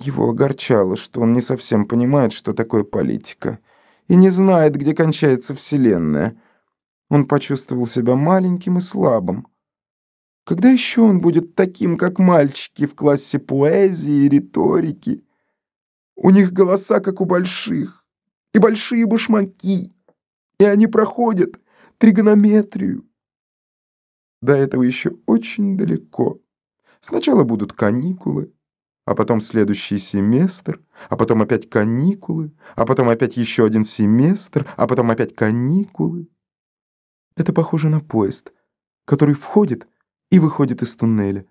Его огорчало, что он не совсем понимает, что такое политика, и не знает, где кончается Вселенная. Он почувствовал себя маленьким и слабым. Когда еще он будет таким, как мальчики в классе поэзии и риторики? У них голоса, как у больших, и большие башмаки, и они проходят тригонометрию. До этого еще очень далеко. Сначала будут каникулы, а потом следующий семестр, а потом опять каникулы, а потом опять еще один семестр, а потом опять каникулы. Это похоже на поезд, который входит и выходит из туннеля.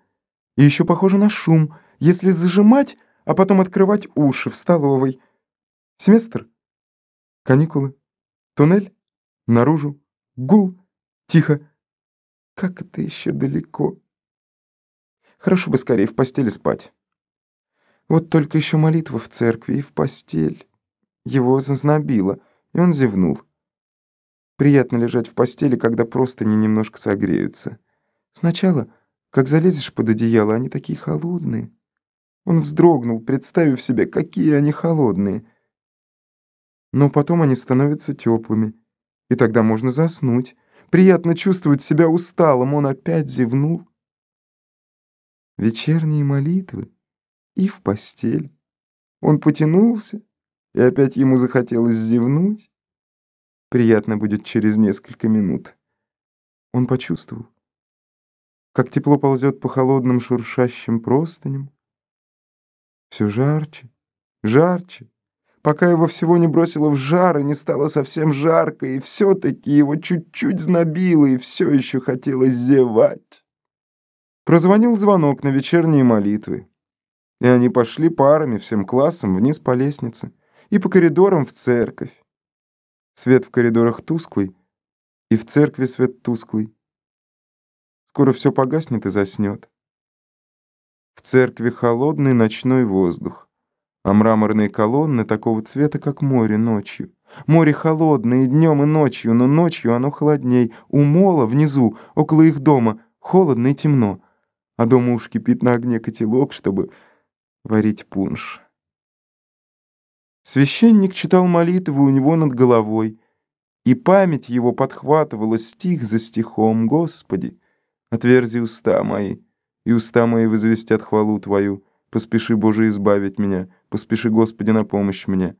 И еще похоже на шум, если зажимать, а потом открывать уши в столовой. Семестр, каникулы, туннель, наружу, гул, тихо. Как это еще далеко? Хорошо бы скорее в постели спать. Вот только еще молитва в церкви и в постель. Его зазнобило, и он зевнул. Приятно лежать в постели, когда просто не немножко согреются. Сначала, как залезешь под одеяло, они такие холодные. Он вздрогнул, представив себе, какие они холодные. Но потом они становятся теплыми, и тогда можно заснуть. Приятно чувствовать себя усталым, он опять зевнул. Вечерние молитвы и в постель. Он потянулся, и опять ему захотелось зевнуть. Приятно будет через несколько минут. Он почувствовал, как тепло ползет по холодным шуршащим простыням. Все жарче, жарче, пока его всего не бросило в жар и не стало совсем жарко, и все-таки его чуть-чуть знобило, и все еще хотелось зевать. Прозвонил звонок на вечерние молитвы. И они пошли парами всем классом вниз по лестнице и по коридорам в церковь. Свет в коридорах тусклый, и в церкви свет тусклый. Скоро все погаснет и заснет. В церкви холодный ночной воздух, а мраморные колонны такого цвета, как море ночью. Море холодное и днем, и ночью, но ночью оно холодней. У мола внизу, около их дома, холодно и темно. А дома уж кипит на огне котелок, чтобы варить пунш. Священник читал молитву у него над головой, и память его подхватывала стих за стихом. «Господи, отверзи уста мои, и уста мои возвестят хвалу Твою. Поспеши, Боже, избавить меня, поспеши, Господи, на помощь мне».